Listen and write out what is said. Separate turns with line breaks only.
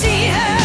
see her.